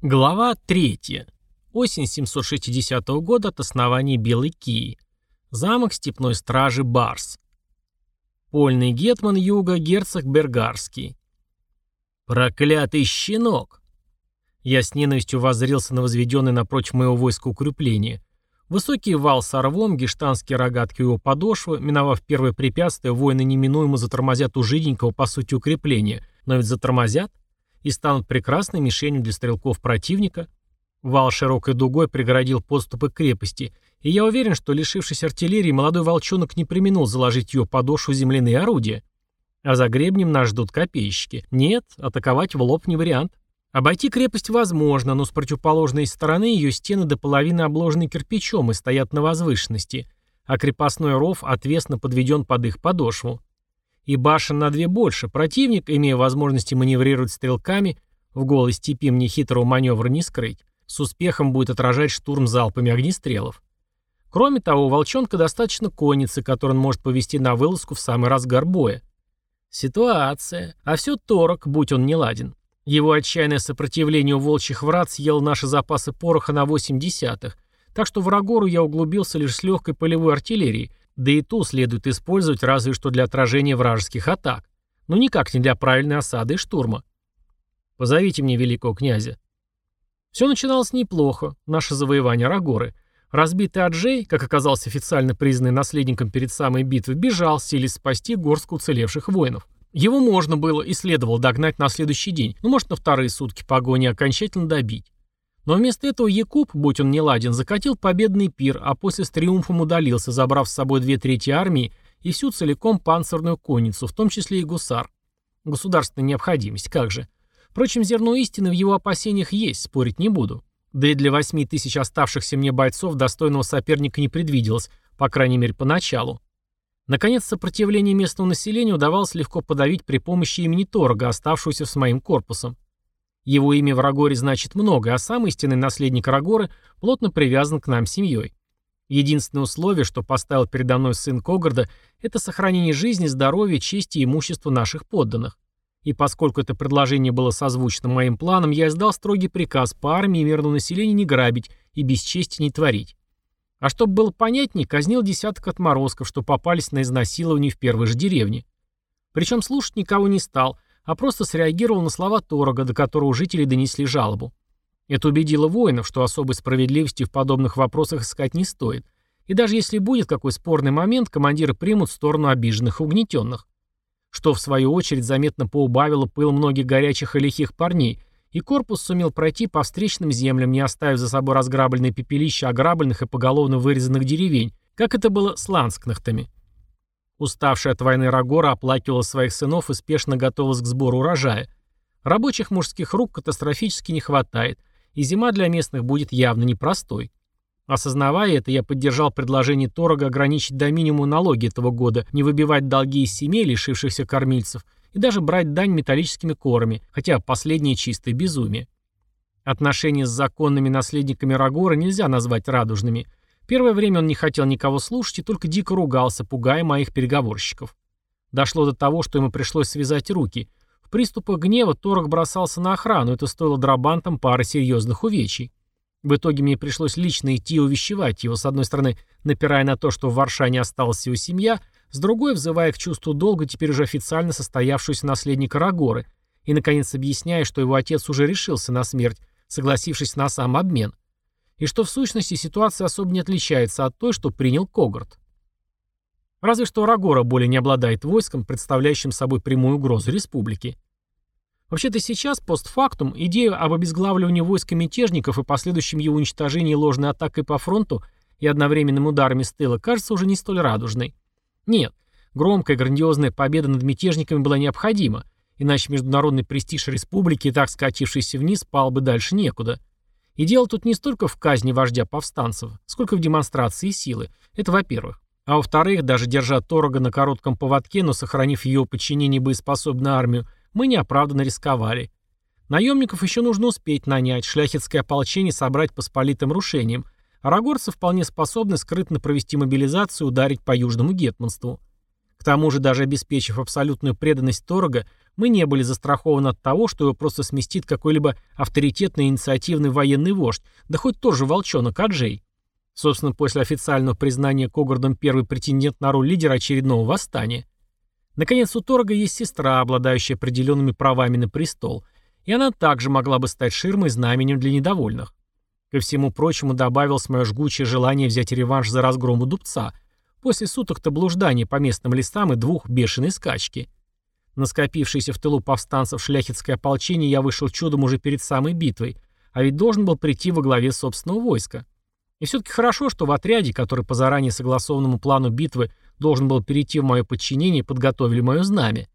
Глава 3. Осень 760 года от основания Белой Кии. Замок степной стражи Барс. Польный гетман юга герцог Бергарский. «Проклятый щенок!» Я с ненавистью воззрился на возведенное напротив моего войска укрепление. Высокий вал с орвом, гештанские рогатки его подошвы, миновав первое препятствие, воины неминуемо затормозят у жиденького, по сути, укрепления. Но ведь затормозят и станут прекрасной мишенью для стрелков противника. Вал широкой дугой преградил подступы к крепости, и я уверен, что, лишившись артиллерии, молодой волчонок не применил заложить ее подошву земляные орудия. А за гребнем нас ждут копейщики. Нет, атаковать в лоб не вариант. Обойти крепость возможно, но с противоположной стороны ее стены до половины обложены кирпичом и стоят на возвышенности, а крепостной ров отвесно подведен под их подошву и башен на две больше, противник, имея возможности маневрировать стрелками, в голой степи мне хитрого маневра не скрыть, с успехом будет отражать штурм залпами огнестрелов. Кроме того, у волчонка достаточно конницы, которую он может повести на вылазку в самый разгар боя. Ситуация. А все торок, будь он не ладен. Его отчаянное сопротивление у волчьих врат съело наши запасы пороха на 8 десятых, так что в Рагору я углубился лишь с легкой полевой артиллерией, да и ту следует использовать разве что для отражения вражеских атак, но никак не для правильной осады и штурма. Позовите мне великого князя. Все начиналось неплохо, наше завоевание Рагоры. Разбитый Аджей, как оказалось официально признанный наследником перед самой битвой, бежал, силясь спасти горстку уцелевших воинов. Его можно было и следовало догнать на следующий день, ну может на вторые сутки погони окончательно добить. Но вместо этого Якуб, будь он не ладен, закатил победный пир, а после с триумфом удалился, забрав с собой две трети армии и всю целиком панцирную конницу, в том числе и гусар. Государственная необходимость, как же. Впрочем, зерно истины в его опасениях есть, спорить не буду. Да и для восьми тысяч оставшихся мне бойцов достойного соперника не предвиделось, по крайней мере, поначалу. Наконец, сопротивление местного населения удавалось легко подавить при помощи имени Торга, оставшегося с моим корпусом. Его имя в Рагоре значит много, а сам истинный наследник Рагоры плотно привязан к нам семьей. Единственное условие, что поставил передо мной сын Когарда, это сохранение жизни, здоровья, чести и имущества наших подданных. И поскольку это предложение было созвучно моим планам, я издал строгий приказ по армии и мирному населению не грабить и без чести не творить. А чтобы было понятнее, казнил десяток отморозков, что попались на изнасилование в первой же деревне. Причем слушать никого не стал, а просто среагировал на слова Торога, до которого жители донесли жалобу. Это убедило воинов, что особой справедливости в подобных вопросах искать не стоит. И даже если будет какой спорный момент, командиры примут сторону обиженных и угнетенных. Что, в свою очередь, заметно поубавило пыл многих горячих и лихих парней, и корпус сумел пройти по встречным землям, не оставив за собой разграбленные пепелища ограбленных и поголовно вырезанных деревень, как это было с ланскнахтами. Уставшая от войны Рагора оплакивала своих сынов и спешно готовилась к сбору урожая. Рабочих мужских рук катастрофически не хватает, и зима для местных будет явно непростой. Осознавая это, я поддержал предложение Торога ограничить до минимума налоги этого года, не выбивать долги из семей, лишившихся кормильцев, и даже брать дань металлическими корами, хотя последнее чистое безумие. Отношения с законными наследниками Рагора нельзя назвать радужными – Первое время он не хотел никого слушать и только дико ругался, пугая моих переговорщиков. Дошло до того, что ему пришлось связать руки. В приступах гнева Торок бросался на охрану, это стоило дробантам пары серьезных увечий. В итоге мне пришлось лично идти и увещевать его, с одной стороны, напирая на то, что в Варшане осталась его семья, с другой, взывая к чувству долга теперь уже официально состоявшуюся наследника Рагоры, и, наконец, объясняя, что его отец уже решился на смерть, согласившись на сам обмен и что в сущности ситуация особо не отличается от той, что принял Когарт. Разве что Рагора более не обладает войском, представляющим собой прямую угрозу республике. Вообще-то сейчас, постфактум, идея об обезглавливании войска мятежников и последующем его уничтожении ложной атакой по фронту и одновременным ударами с тыла кажется уже не столь радужной. Нет, громкая грандиозная победа над мятежниками была необходима, иначе международный престиж республики, так скатившийся вниз, пал бы дальше некуда. И дело тут не столько в казни вождя повстанцев, сколько в демонстрации силы. Это во-первых. А во-вторых, даже держа Торога на коротком поводке, но сохранив ее подчинение боеспособную армию, мы неоправданно рисковали. Наемников еще нужно успеть нанять, шляхетское ополчение собрать по сполитым рушениям, рагорцы вполне способны скрытно провести мобилизацию и ударить по южному гетманству. К тому же, даже обеспечив абсолютную преданность Торога, мы не были застрахованы от того, что его просто сместит какой-либо авторитетный инициативный военный вождь, да хоть тоже волчонок Аджей. Собственно, после официального признания Когардом первый претендент на роль лидера очередного восстания. Наконец, у Торга есть сестра, обладающая определенными правами на престол, и она также могла бы стать ширмой знаменем для недовольных. Ко всему прочему добавилось мое жгучее желание взять реванш за разгром у дубца, после суток-то блуждания по местным лесам и двух бешеной скачки. На скопившееся в тылу повстанцев шляхетское ополчение я вышел чудом уже перед самой битвой, а ведь должен был прийти во главе собственного войска. И все-таки хорошо, что в отряде, который по заранее согласованному плану битвы должен был перейти в мое подчинение, подготовили мое знамя.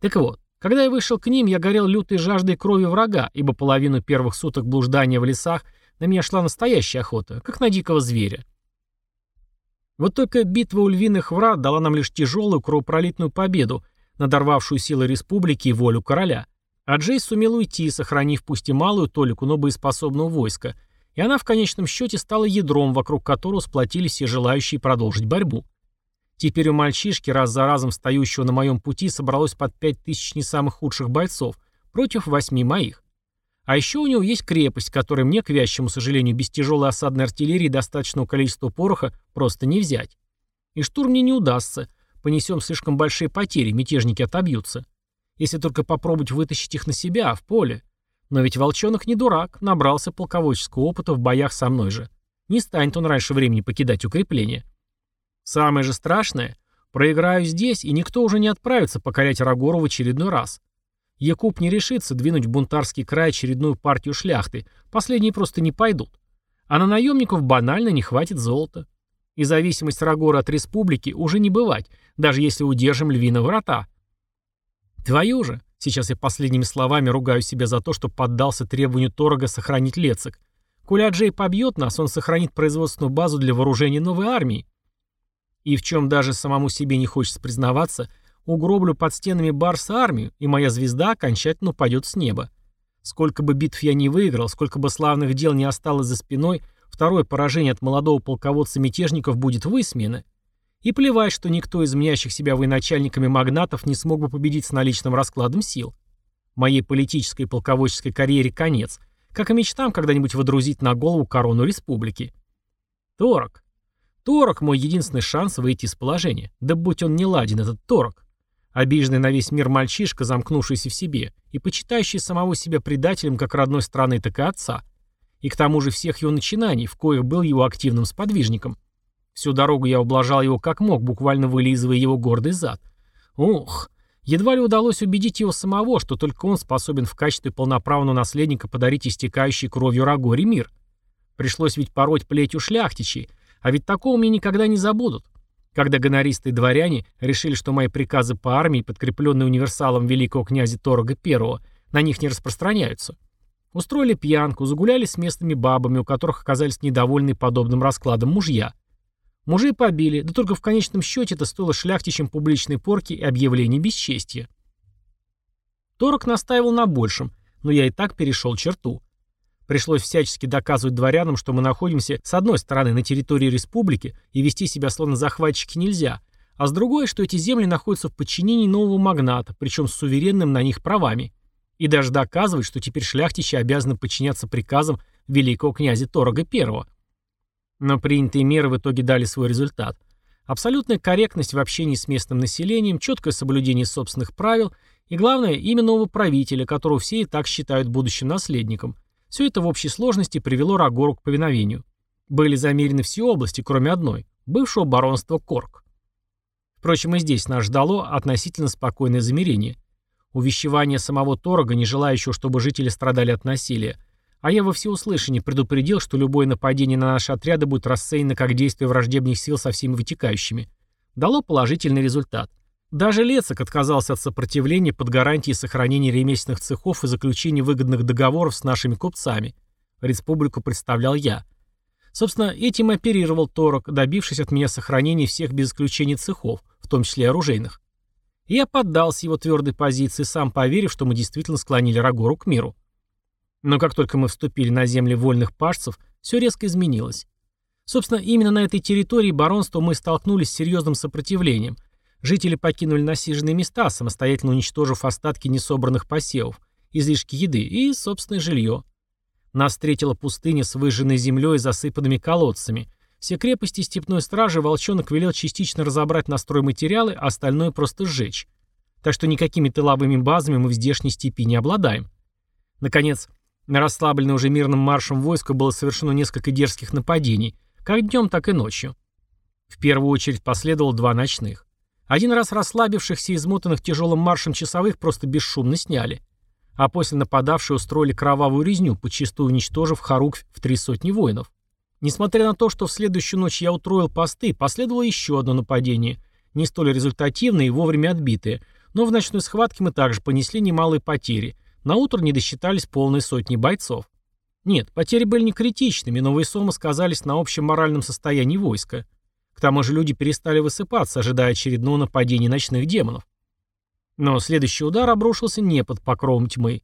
Так вот, когда я вышел к ним, я горел лютой жаждой крови врага, ибо половину первых суток блуждания в лесах на меня шла настоящая охота, как на дикого зверя. Вот только битва у львиных врат дала нам лишь тяжелую кровопролитную победу, надорвавшую силы республики и волю короля. А Джей сумел уйти, сохранив пусть и малую толику, но боеспособного войска, и она в конечном счете стала ядром, вокруг которого сплотились все желающие продолжить борьбу. Теперь у мальчишки, раз за разом стоящего на моем пути, собралось под пять тысяч не самых худших бойцов, против восьми моих. А еще у него есть крепость, которой мне, к вящему сожалению, без тяжелой осадной артиллерии достаточного количества пороха просто не взять. И штурм мне не удастся, Понесем слишком большие потери, мятежники отобьются. Если только попробовать вытащить их на себя, в поле. Но ведь волчонок не дурак, набрался полководческого опыта в боях со мной же. Не станет он раньше времени покидать укрепление. Самое же страшное, проиграю здесь, и никто уже не отправится покорять Рагору в очередной раз. Якуб не решится двинуть в бунтарский край очередную партию шляхты, последние просто не пойдут. А на наемников банально не хватит золота. И зависимость Рагора от республики уже не бывать, даже если удержим львиные врата. Твою же, сейчас я последними словами ругаю себя за то, что поддался требованию Торога сохранить Лецик. Коли Аджей побьет нас, он сохранит производственную базу для вооружения новой армии. И в чем даже самому себе не хочется признаваться, угроблю под стенами Барса армию, и моя звезда окончательно упадет с неба. Сколько бы битв я не выиграл, сколько бы славных дел не осталось за спиной, второе поражение от молодого полководца мятежников будет высмеяно. И плевать, что никто из мнящих себя военачальниками магнатов не смог бы победить с наличным раскладом сил. Моей политической и полководческой карьере конец, как и мечтам когда-нибудь водрузить на голову корону республики. Торок. Торок – мой единственный шанс выйти из положения. Да будь он не ладен, этот Торок. Обиженный на весь мир мальчишка, замкнувшийся в себе, и почитающий самого себя предателем как родной страны, так и отца. И к тому же всех его начинаний, в коих был его активным сподвижником – Всю дорогу я ублажал его как мог, буквально вылизывая его гордый зад. Ух, едва ли удалось убедить его самого, что только он способен в качестве полноправного наследника подарить истекающий кровью Рагоре мир. Пришлось ведь пороть плетью шляхтичей, а ведь такого мне никогда не забудут. Когда гонористы и дворяне решили, что мои приказы по армии, подкрепленные универсалом великого князя Торога I, на них не распространяются. Устроили пьянку, загуляли с местными бабами, у которых оказались недовольны подобным раскладом мужья. Мужей побили, да только в конечном счете это стоило шляхтичам публичной порки и объявления бесчестия. Торок настаивал на большем, но я и так перешел черту. Пришлось всячески доказывать дворянам, что мы находимся с одной стороны на территории республики и вести себя словно захватчики нельзя, а с другой, что эти земли находятся в подчинении нового магната, причем с суверенным на них правами. И даже доказывать, что теперь шляхтичи обязаны подчиняться приказам великого князя Торога I. Но принятые меры в итоге дали свой результат. Абсолютная корректность в общении с местным населением, четкое соблюдение собственных правил и, главное, имя нового правителя, которого все и так считают будущим наследником. Все это в общей сложности привело Рагору к повиновению. Были замерены все области, кроме одной – бывшего баронства Корк. Впрочем, и здесь нас ждало относительно спокойное замерение. Увещевание самого Торога, не желающего, чтобы жители страдали от насилия – а я во всеуслышание предупредил, что любое нападение на наши отряды будет расценено как действие враждебных сил со всеми вытекающими. Дало положительный результат. Даже Лецак отказался от сопротивления под гарантией сохранения ремесленных цехов и заключения выгодных договоров с нашими купцами. Республику представлял я. Собственно, этим оперировал Торок, добившись от меня сохранения всех без исключения цехов, в том числе оружейных. Я поддался его твердой позиции, сам поверив, что мы действительно склонили Рагору к миру. Но как только мы вступили на земли вольных пашцев, все резко изменилось. Собственно, именно на этой территории баронства мы столкнулись с серьезным сопротивлением. Жители покинули насиженные места, самостоятельно уничтожив остатки несобранных посевов, излишки еды и собственное жилье. Нас встретила пустыня с выжженной землей и засыпанными колодцами. Все крепости степной стражи волчонок велел частично разобрать на стройматериалы, а остальное просто сжечь. Так что никакими тыловыми базами мы в здешней степи не обладаем. Наконец, на расслабленное уже мирным маршем войско было совершено несколько дерзких нападений, как днем, так и ночью. В первую очередь последовало два ночных. Один раз расслабившихся и измотанных тяжелым маршем часовых просто бесшумно сняли а после нападавшие устроили кровавую резню, подчистую уничтожив Харук в три сотни воинов. Несмотря на то, что в следующую ночь я утроил посты, последовало еще одно нападение, не столь результативное и вовремя отбитое, но в ночной схватке мы также понесли немалые потери, на утро не досчитались полной сотни бойцов. Нет, потери были не критичными, но весомо сказались на общем моральном состоянии войска. К тому же люди перестали высыпаться, ожидая очередного нападения ночных демонов. Но следующий удар обрушился не под покровом тьмы.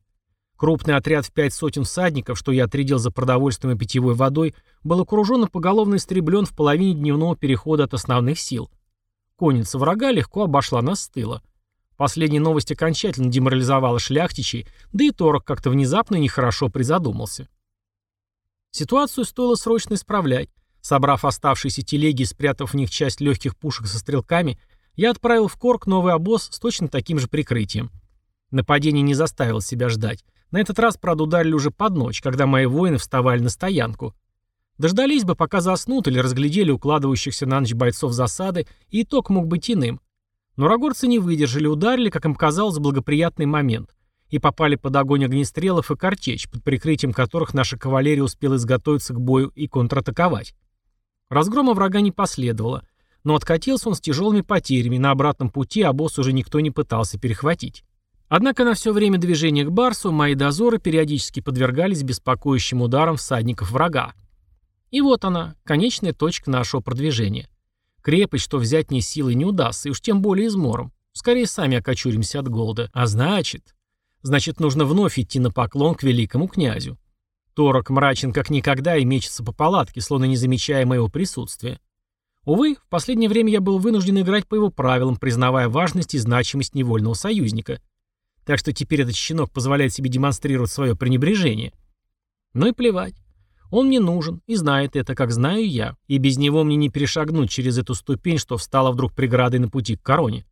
Крупный отряд в пять сотен всадников, что я отрядил за продовольствием и питьевой водой, был окружен и поголовно истреблен в половине дневного перехода от основных сил. Конница врага легко обошла нас с тыла. Последняя новость окончательно деморализовала шляхтичей, да и Торок как-то внезапно нехорошо призадумался. Ситуацию стоило срочно исправлять. Собрав оставшиеся телеги и спрятав в них часть легких пушек со стрелками, я отправил в Корк новый обоз с точно таким же прикрытием. Нападение не заставило себя ждать. На этот раз, правда, ударили уже под ночь, когда мои воины вставали на стоянку. Дождались бы, пока заснут или разглядели укладывающихся на ночь бойцов засады, и итог мог быть иным. Но рогорцы не выдержали, ударили, как им казалось, благоприятный момент, и попали под огонь огнестрелов и картечь, под прикрытием которых наша кавалерия успела изготовиться к бою и контратаковать. Разгрома врага не последовало, но откатился он с тяжелыми потерями, на обратном пути обоз уже никто не пытался перехватить. Однако на все время движения к Барсу мои дозоры периодически подвергались беспокоящим ударам всадников врага. И вот она, конечная точка нашего продвижения. Крепость, что взять ни силой не удастся, и уж тем более измором. Скорее сами окочуримся от голода. А значит... Значит, нужно вновь идти на поклон к великому князю. Торок мрачен как никогда и мечется по палатке, словно не замечая моего присутствия. Увы, в последнее время я был вынужден играть по его правилам, признавая важность и значимость невольного союзника. Так что теперь этот щенок позволяет себе демонстрировать свое пренебрежение. Ну и плевать. Он мне нужен, и знает это, как знаю я, и без него мне не перешагнуть через эту ступень, что встала вдруг преградой на пути к короне.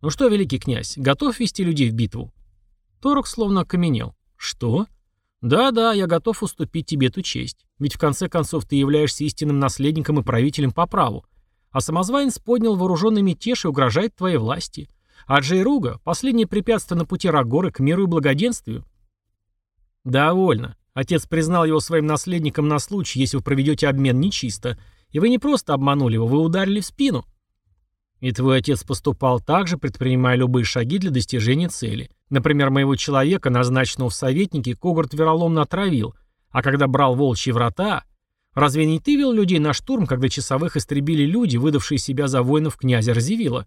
Ну что, великий князь, готов вести людей в битву? Торок словно окаменел. Что? Да-да, я готов уступить тебе эту честь. Ведь в конце концов ты являешься истинным наследником и правителем по праву. А самозванец поднял вооруженный мятеж и угрожает твоей власти. А Джейруга – последнее препятствие на пути Рагоры к миру и благоденствию. Довольно. Отец признал его своим наследником на случай, если вы проведете обмен нечисто. И вы не просто обманули его, вы ударили в спину. И твой отец поступал так же, предпринимая любые шаги для достижения цели. Например, моего человека, назначенного в советники, Когорт вероломно отравил, а когда брал волчьи врата... Разве не ты вел людей на штурм, когда часовых истребили люди, выдавшие себя за воинов князя Разевила?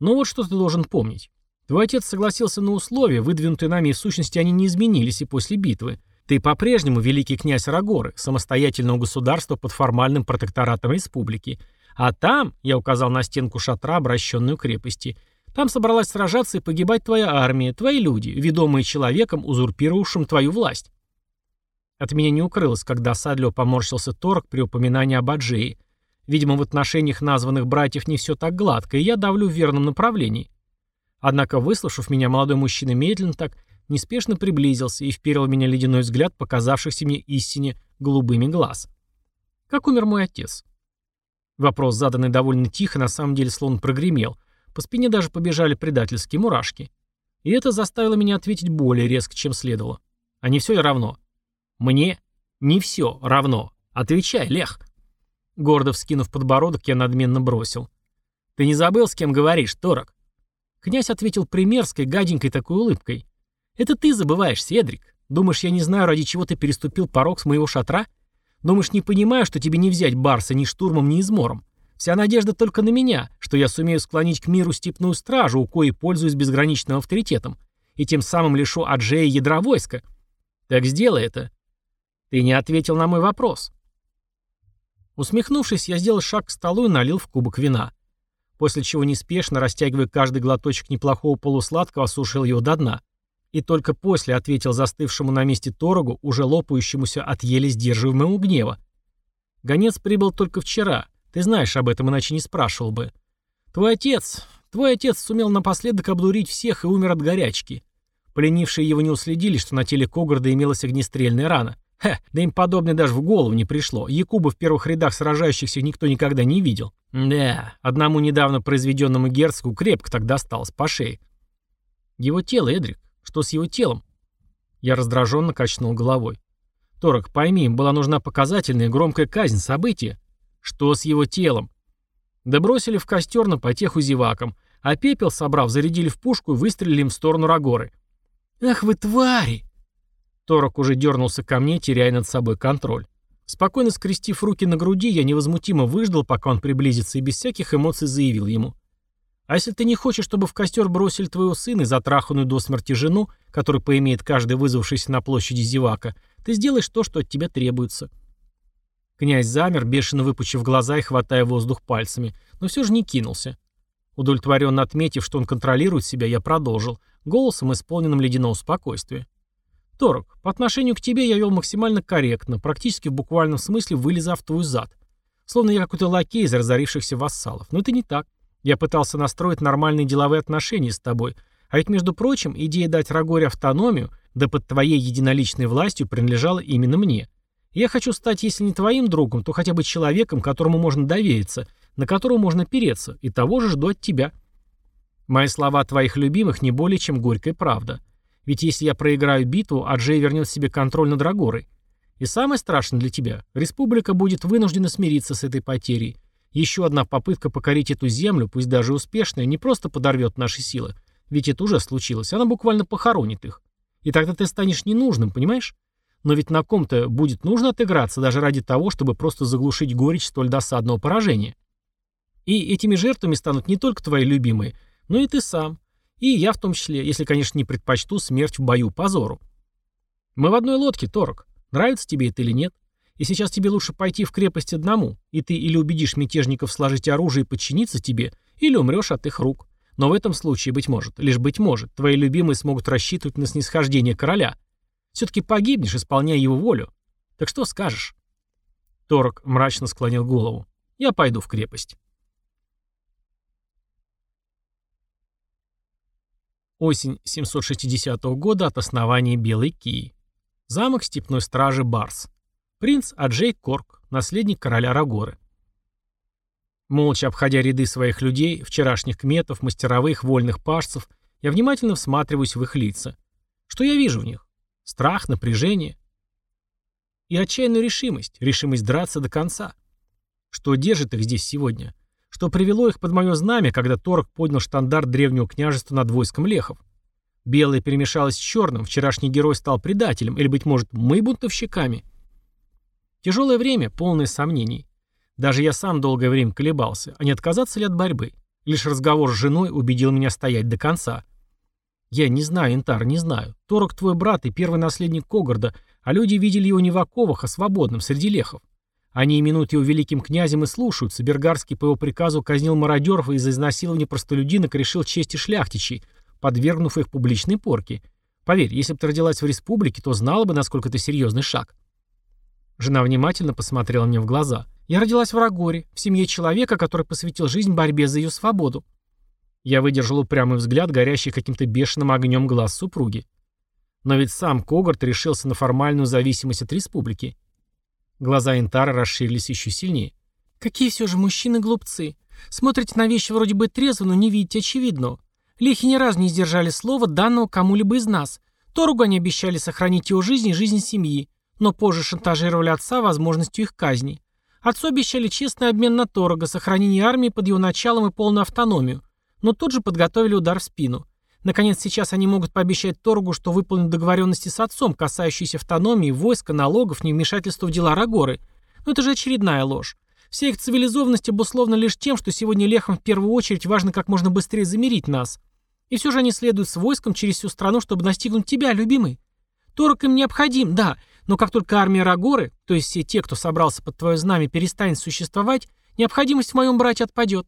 Но вот что ты должен помнить. Твой отец согласился на условия, выдвинутые нами, и в сущности они не изменились и после битвы. Ты по-прежнему великий князь Рагоры, самостоятельного государства под формальным протекторатом республики. А там, я указал на стенку шатра, обращенную к крепости, там собралась сражаться и погибать твоя армия, твои люди, ведомые человеком, узурпировавшим твою власть. От меня не укрылось, когда осадливо поморщился Торг при упоминании об Аджее. Видимо, в отношениях названных братьев не все так гладко, и я давлю в верном направлении. Однако, выслушав меня, молодой мужчина медленно так неспешно приблизился и вперил в меня ледяной взгляд, показавшихся мне истине голубыми глаз. Как умер мой отец? Вопрос, заданный довольно тихо, на самом деле словно прогремел, по спине даже побежали предательские мурашки. И это заставило меня ответить более резко, чем следовало. А не все ли равно? Мне не все равно. Отвечай, Лех. Гордо вскинув подбородок, я надменно бросил. Ты не забыл, с кем говоришь, Торок? Князь ответил примерской, гаденькой такой улыбкой. Это ты забываешь, Седрик. Думаешь, я не знаю, ради чего ты переступил порог с моего шатра? Думаешь, не понимаю, что тебе не взять Барса ни штурмом, ни измором? Вся надежда только на меня, что я сумею склонить к миру степную стражу, у коей пользуюсь безграничным авторитетом, и тем самым лишу Аджея ядра войска. Так сделай это. Ты не ответил на мой вопрос. Усмехнувшись, я сделал шаг к столу и налил в кубок вина. после чего неспешно, растягивая каждый глоточек неплохого полусладкого, осушил его до дна. И только после ответил застывшему на месте Торогу, уже лопающемуся от еле сдерживаемого гнева. «Гонец прибыл только вчера. Ты знаешь об этом, иначе не спрашивал бы. Твой отец... Твой отец сумел напоследок обдурить всех и умер от горячки. Пленившие его не уследили, что на теле Когарда имелась огнестрельная рана. Хе, да им подобное даже в голову не пришло. Якуба в первых рядах сражающихся никто никогда не видел. Да, одному недавно произведенному герцогу крепко так досталось по шее. Его тело, Эдрик. Что с его телом? Я раздраженно качнул головой. Торок, пойми, им была нужна показательная громкая казнь события. Что с его телом? Да бросили в костер на потеху зевакам, а пепел, собрав, зарядили в пушку и выстрелили им в сторону Рагоры. «Ах вы твари!» Торок уже дернулся ко мне, теряя над собой контроль. Спокойно скрестив руки на груди, я невозмутимо выждал, пока он приблизится, и без всяких эмоций заявил ему. «А если ты не хочешь, чтобы в костер бросили твоего сына и затраханную до смерти жену, которую поимеет каждый вызвавшийся на площади зевака, ты сделаешь то, что от тебя требуется». Князь замер, бешено выпучив глаза и хватая воздух пальцами, но все же не кинулся. Удовлетворенно отметив, что он контролирует себя, я продолжил, голосом, исполненным ледяного спокойствия. Торок, по отношению к тебе я вел максимально корректно, практически в буквальном смысле вылезав в твой зад. Словно я какой-то лакей из разорившихся вассалов. Но это не так. Я пытался настроить нормальные деловые отношения с тобой. А ведь, между прочим, идея дать Рагоре автономию, да под твоей единоличной властью принадлежала именно мне. Я хочу стать, если не твоим другом, то хотя бы человеком, которому можно довериться, на которого можно переться, и того же жду от тебя. Мои слова твоих любимых не более чем горькая правда. Ведь если я проиграю битву, Аджей вернет себе контроль над Рагорой. И самое страшное для тебя, республика будет вынуждена смириться с этой потерей. Еще одна попытка покорить эту землю, пусть даже успешная, не просто подорвет наши силы, ведь это уже случилось, она буквально похоронит их. И тогда ты станешь ненужным, понимаешь? Но ведь на ком-то будет нужно отыграться даже ради того, чтобы просто заглушить горечь столь досадного поражения. И этими жертвами станут не только твои любимые, но и ты сам, и я в том числе, если, конечно, не предпочту смерть в бою позору. Мы в одной лодке, Торок. Нравится тебе это или нет? И сейчас тебе лучше пойти в крепость одному, и ты или убедишь мятежников сложить оружие и подчиниться тебе, или умрешь от их рук. Но в этом случае, быть может, лишь быть может, твои любимые смогут рассчитывать на снисхождение короля. Все-таки погибнешь, исполняя его волю. Так что скажешь?» Торок мрачно склонил голову. «Я пойду в крепость». Осень 760 года от основания Белой Кии. Замок степной стражи Барс. Принц Аджей Корк, наследник короля Рагоры. Молча обходя ряды своих людей, вчерашних кметов, мастеровых, вольных пашцев, я внимательно всматриваюсь в их лица. Что я вижу в них? Страх, напряжение. И отчаянную решимость, решимость драться до конца. Что держит их здесь сегодня? что привело их под мое знамя, когда Торг поднял штандарт древнего княжества над войском лехов. Белое перемешалось с черным, вчерашний герой стал предателем, или, быть может, мы бунтовщиками? Тяжелое время, полное сомнений. Даже я сам долгое время колебался, а не отказаться ли от борьбы. Лишь разговор с женой убедил меня стоять до конца. Я не знаю, Интар, не знаю. Торок твой брат и первый наследник Когарда, а люди видели его не в оковах, а свободным, среди лехов. Они именуют его великим князем и слушаются. Бергарский по его приказу казнил мародеров и из-за изнасилования простолюдинок решил чести шляхтичей, подвергнув их публичной порке. Поверь, если бы ты родилась в республике, то знала бы, насколько это серьезный шаг. Жена внимательно посмотрела мне в глаза. Я родилась в Рагоре, в семье человека, который посвятил жизнь борьбе за ее свободу. Я выдержал упрямый взгляд, горящий каким-то бешеным огнем глаз супруги. Но ведь сам Когарт решился на формальную зависимость от республики. Глаза Интара расширились еще сильнее. «Какие все же мужчины глупцы. Смотрите на вещи вроде бы трезво, но не видите очевидного. Лихи ни разу не сдержали слова, данного кому-либо из нас. Торгу они обещали сохранить его жизнь и жизнь семьи, но позже шантажировали отца возможностью их казни. Отцу обещали честный обмен на Торога, сохранение армии под его началом и полную автономию, но тут же подготовили удар в спину. Наконец, сейчас они могут пообещать Торгу, что выполнят договоренности с отцом, касающиеся автономии, войска, налогов, невмешательства в дела Рагоры. Но это же очередная ложь. Вся их цивилизованность обусловлена лишь тем, что сегодня лехам в первую очередь важно как можно быстрее замерить нас. И все же они следуют с войском через всю страну, чтобы достигнуть тебя, любимый. Торг им необходим, да, но как только армия Рагоры, то есть все те, кто собрался под твое знамя, перестанет существовать, необходимость в моем брате отпадет.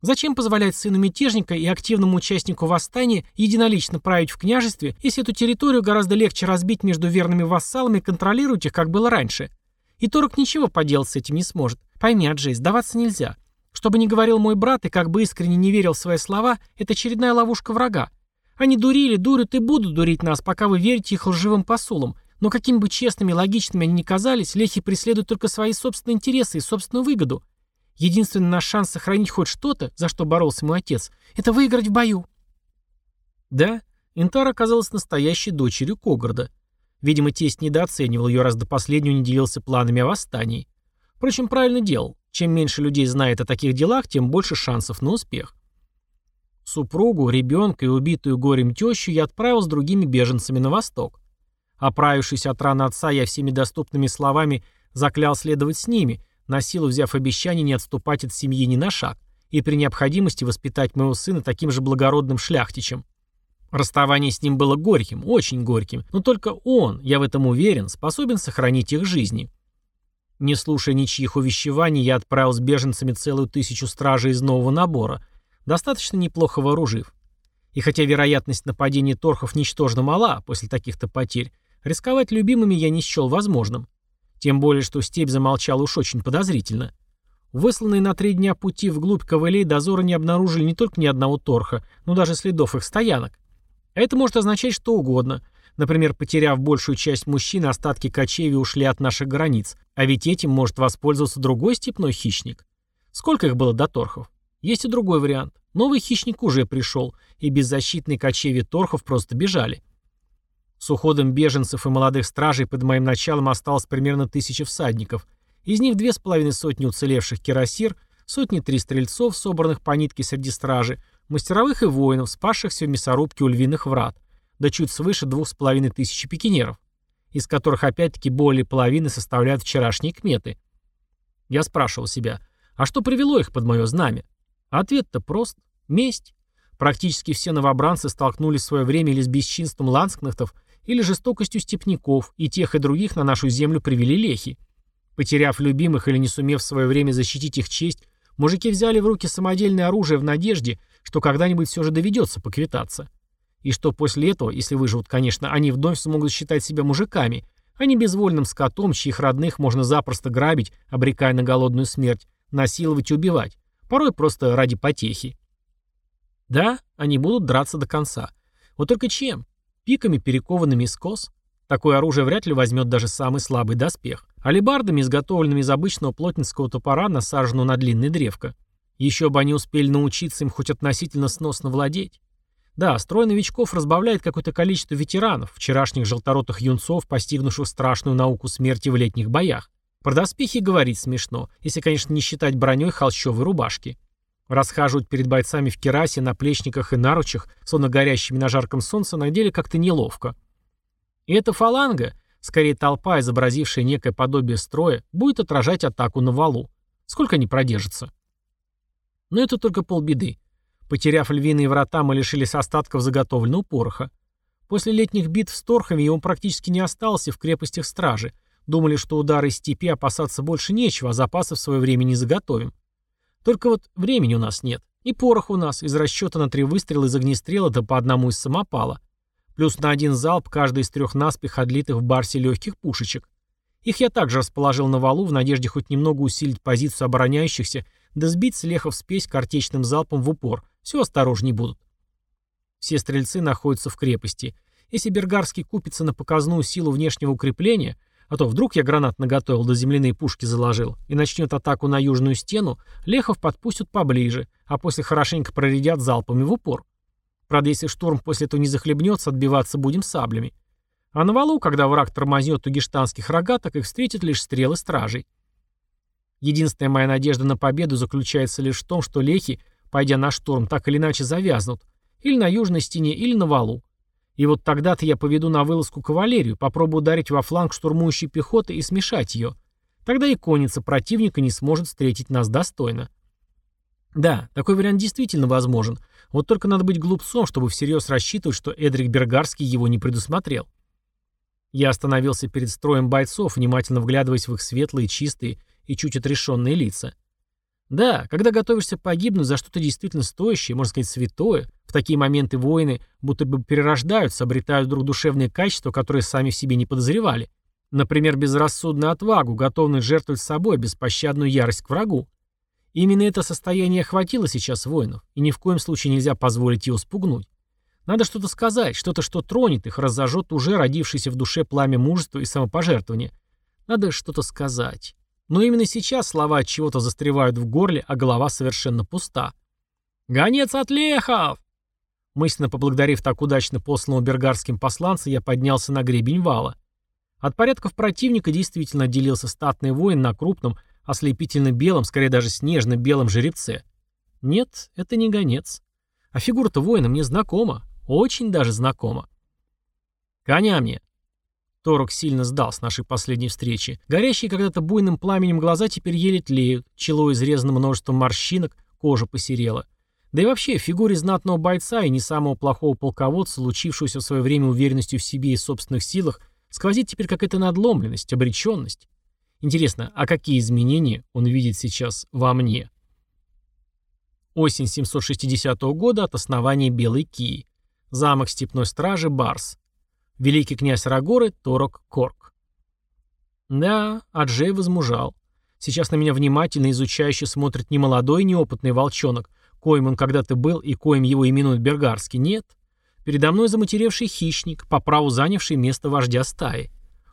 Зачем позволять сыну мятежника и активному участнику восстания единолично править в княжестве, если эту территорию гораздо легче разбить между верными вассалами и контролировать их, как было раньше? И Торок ничего поделать с этим не сможет. Пойми, Аджей, сдаваться нельзя. Что бы ни говорил мой брат и как бы искренне не верил в свои слова, это очередная ловушка врага. Они дурили, дурят и будут дурить нас, пока вы верите их лживым посулам. Но какими бы честными и логичными они ни казались, лехи преследуют только свои собственные интересы и собственную выгоду. Единственный наш шанс сохранить хоть что-то, за что боролся мой отец, это выиграть в бою. Да, Интар оказалась настоящей дочерью Когарда. Видимо, тесть недооценивал ее, раз до последнего не делился планами о восстании. Впрочем, правильно делал. Чем меньше людей знает о таких делах, тем больше шансов на успех. Супругу, ребенка и убитую горем тещу я отправил с другими беженцами на восток. Оправившись от раны отца, я всеми доступными словами заклял следовать с ними, на силу взяв обещание не отступать от семьи ни на шаг, и при необходимости воспитать моего сына таким же благородным шляхтичем. Расставание с ним было горьким, очень горьким, но только он, я в этом уверен, способен сохранить их жизни. Не слушая ничьих увещеваний, я отправил с беженцами целую тысячу стражей из нового набора, достаточно неплохо вооружив. И хотя вероятность нападения торхов ничтожно мала после таких-то потерь, рисковать любимыми я не счел возможным. Тем более, что степь замолчала уж очень подозрительно. Высланные на три дня пути вглубь ковылей дозоры не обнаружили не только ни одного торха, но даже следов их стоянок. Это может означать что угодно. Например, потеряв большую часть мужчин, остатки кочеви ушли от наших границ, а ведь этим может воспользоваться другой степной хищник. Сколько их было до торхов? Есть и другой вариант. Новый хищник уже пришел, и беззащитные кочеви торхов просто бежали. С уходом беженцев и молодых стражей под моим началом осталось примерно тысяча всадников. Из них две с половиной сотни уцелевших кирасир, сотни три стрельцов, собранных по нитке среди стражи, мастеровых и воинов, спасшихся в мясорубке у львиных врат, да чуть свыше двух с половиной тысяч пикинеров, из которых опять-таки более половины составляют вчерашние кметы. Я спрашивал себя, а что привело их под мое знамя? Ответ-то прост. Месть. Практически все новобранцы столкнулись в свое время или с бесчинством ланскнахтов, или жестокостью степняков, и тех и других на нашу землю привели лехи. Потеряв любимых или не сумев в свое время защитить их честь, мужики взяли в руки самодельное оружие в надежде, что когда-нибудь все же доведется поквитаться. И что после этого, если выживут, конечно, они вновь смогут считать себя мужиками, а не безвольным скотом, чьих родных можно запросто грабить, обрекая на голодную смерть, насиловать и убивать, порой просто ради потехи. Да, они будут драться до конца. Вот только чем? Пиками, перекованными из кос. Такое оружие вряд ли возьмет даже самый слабый доспех. Алибардами, изготовленными из обычного плотницкого топора, насаженного на длинное древко. Еще бы они успели научиться им хоть относительно сносно владеть. Да, строй новичков разбавляет какое-то количество ветеранов, вчерашних желторотых юнцов, постигнувших страшную науку смерти в летних боях. Про доспехи говорить смешно, если, конечно, не считать броней холщовой рубашки. Расхаживать перед бойцами в керасе, на плечниках и наручах, словно горящими на жарком солнце, на деле как-то неловко. И эта фаланга, скорее толпа, изобразившая некое подобие строя, будет отражать атаку на валу. Сколько они продержатся? Но это только полбеды. Потеряв львиные врата, мы лишились остатков заготовленного пороха. После летних битв с торхами его практически не остался в крепостях стражи. Думали, что удары степи опасаться больше нечего, а запасы в свое время не заготовим. Только вот времени у нас нет. И порох у нас из расчета на три выстрела из огнестрела да по одному из самопала. Плюс на один залп каждый из трех наспех отлитых в барсе легких пушечек. Их я также расположил на валу в надежде хоть немного усилить позицию обороняющихся, да сбить с лехов спесь картечным залпом в упор. Все осторожней будут. Все стрельцы находятся в крепости. Если Бергарский купится на показную силу внешнего укрепления, а то вдруг я гранат наготовил, да земляные пушки заложил, и начнет атаку на южную стену, Лехов подпустят поближе, а после хорошенько проредят залпами в упор. Правда, если штурм после этого не захлебнется, отбиваться будем саблями. А на валу, когда враг тормознет у гештанских рогаток, их встретят лишь стрелы стражей. Единственная моя надежда на победу заключается лишь в том, что лехи, пойдя на штурм, так или иначе завязнут. Или на южной стене, или на валу. И вот тогда-то я поведу на вылазку кавалерию, попробую ударить во фланг штурмующей пехоты и смешать ее. Тогда и конница противника не сможет встретить нас достойно. Да, такой вариант действительно возможен. Вот только надо быть глупцом, чтобы всерьез рассчитывать, что Эдрик Бергарский его не предусмотрел. Я остановился перед строем бойцов, внимательно вглядываясь в их светлые, чистые и чуть отрешенные лица. Да, когда готовишься погибнуть за что-то действительно стоящее, можно сказать, святое, в такие моменты воины будто бы перерождаются, обретают вдруг душевные качества, которые сами в себе не подозревали. Например, безрассудную отвагу, готовность жертвовать собой, беспощадную ярость к врагу. именно это состояние охватило сейчас воинов, и ни в коем случае нельзя позволить его спугнуть. Надо что-то сказать, что-то, что тронет их, разожжет уже родившееся в душе пламя мужества и самопожертвования. Надо что-то сказать. Но именно сейчас слова от чего-то застревают в горле, а голова совершенно пуста. «Гонец от лехов!» Мысленно поблагодарив так удачно посланного бергарским посланца, я поднялся на гребень вала. От порядков противника действительно отделился статный воин на крупном, ослепительно белом, скорее даже снежно-белом жеребце. Нет, это не гонец. А фигура-то воина мне знакома, очень даже знакома. «Коня мне!» Торок сильно сдал с нашей последней встречи. Горящие когда-то буйным пламенем глаза теперь еле тлеют, чело изрезано множеством морщинок, кожа посерела. Да и вообще, в фигуре знатного бойца и не самого плохого полководца, лучившегося в свое время уверенностью в себе и собственных силах, сквозит теперь какая-то надломленность, обреченность. Интересно, а какие изменения он видит сейчас во мне? Осень 760 года от основания Белой Кии. Замок степной стражи Барс. Великий князь Рагоры Торок Корк. Да, Аджей возмужал. Сейчас на меня внимательно изучающе смотрит не молодой, неопытный волчонок, коим он когда-то был и коим его именуют Бергарский, нет. Передо мной заматеревший хищник, по праву занявший место вождя стаи.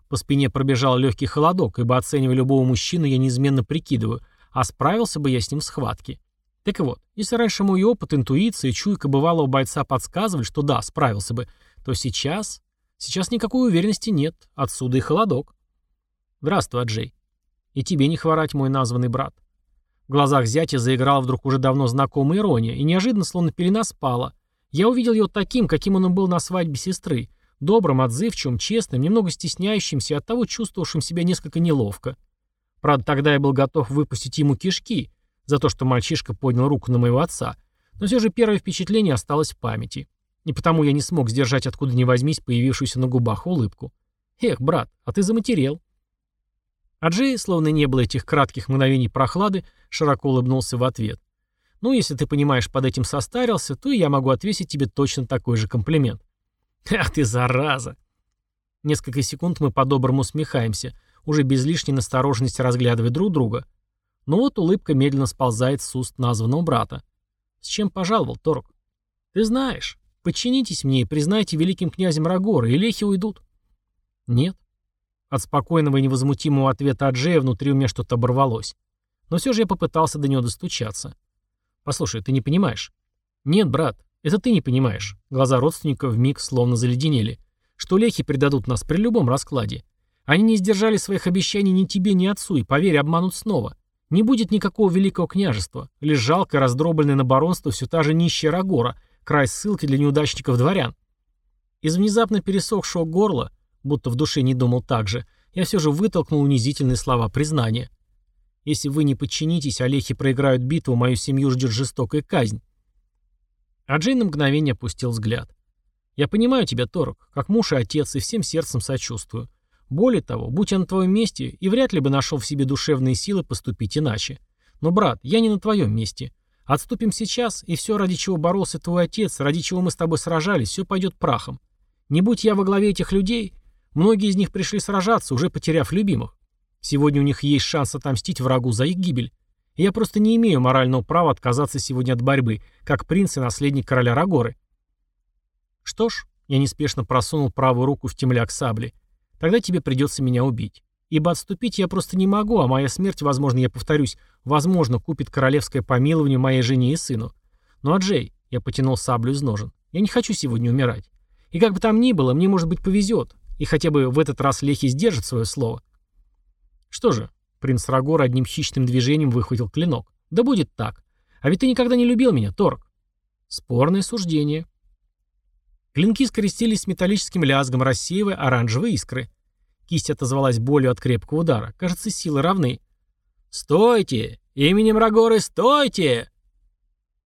По спине пробежал легкий холодок, ибо оценивая любого мужчину я неизменно прикидываю, а справился бы я с ним в схватке. Так вот, если раньше мой опыт, интуиция чуйка бывалого бойца подсказывали, что да, справился бы, то сейчас... Сейчас никакой уверенности нет, отсюда и холодок. Здравствуй, Аджей. И тебе не хворать, мой названный брат. В глазах зятя заиграла вдруг уже давно знакомая ирония, и неожиданно, словно пелена спала. Я увидел его таким, каким он был на свадьбе сестры. Добрым, отзывчивым, честным, немного стесняющимся и оттого чувствовавшим себя несколько неловко. Правда, тогда я был готов выпустить ему кишки за то, что мальчишка поднял руку на моего отца. Но все же первое впечатление осталось в памяти. И потому я не смог сдержать откуда ни возьмись появившуюся на губах улыбку. «Эх, брат, а ты заматерел». А Джей, словно не было этих кратких мгновений прохлады, широко улыбнулся в ответ. «Ну, если ты понимаешь, под этим состарился, то и я могу отвесить тебе точно такой же комплимент». «Ах ты, зараза!» Несколько секунд мы по-доброму усмехаемся, уже без лишней настороженности разглядывая друг друга. Но вот улыбка медленно сползает с уст названного брата. «С чем пожаловал, Торг?» «Ты знаешь. Подчинитесь мне и признайте великим князем Рагора, и лехи уйдут. Нет. От спокойного и невозмутимого ответа Аджея внутри у меня что-то оборвалось. Но все же я попытался до него достучаться. Послушай, ты не понимаешь? Нет, брат, это ты не понимаешь. Глаза родственников вмиг словно заледенели. Что лехи предадут нас при любом раскладе. Они не сдержали своих обещаний ни тебе, ни отцу, и, поверь, обманут снова. Не будет никакого великого княжества. Лишь жалко раздробленное на баронство все та же нищая Рагора, край ссылки для неудачников-дворян. Из внезапно пересохшего горла, будто в душе не думал так же, я все же вытолкнул унизительные слова признания. Если вы не подчинитесь, олехи проиграют битву, мою семью ждет жестокая казнь. А Джей на мгновение опустил взгляд. Я понимаю тебя, Торок, как муж и отец, и всем сердцем сочувствую. Более того, будь я на твоем месте, и вряд ли бы нашел в себе душевные силы поступить иначе. Но, брат, я не на твоем месте. Отступим сейчас, и все, ради чего боролся твой отец, ради чего мы с тобой сражались, все пойдет прахом. Не будь я во главе этих людей, многие из них пришли сражаться, уже потеряв любимых. Сегодня у них есть шанс отомстить врагу за их гибель. Я просто не имею морального права отказаться сегодня от борьбы, как принц и наследник короля Рагоры. Что ж, я неспешно просунул правую руку в темляк сабли. Тогда тебе придется меня убить. Ибо отступить я просто не могу, а моя смерть, возможно, я повторюсь, возможно, купит королевское помилование моей жене и сыну. Ну а Джей, я потянул саблю из ножен, я не хочу сегодня умирать. И как бы там ни было, мне, может быть, повезет, и хотя бы в этот раз Лехи сдержит свое слово. Что же, принц Рагор одним хищным движением выхватил клинок. Да будет так. А ведь ты никогда не любил меня, Торг. Спорное суждение. Клинки скрестились с металлическим лязгом, рассеивая оранжевые искры. Кисть отозвалась болью от крепкого удара. Кажется, силы равны. «Стойте! Именем Рагоры стойте!»